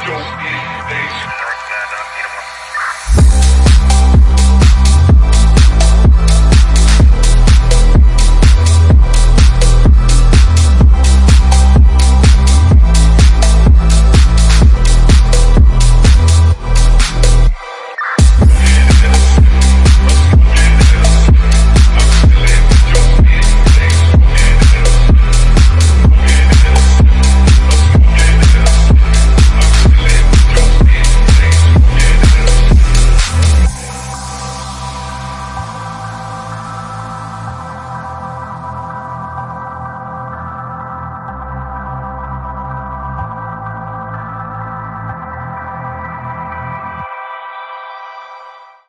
Split your ears,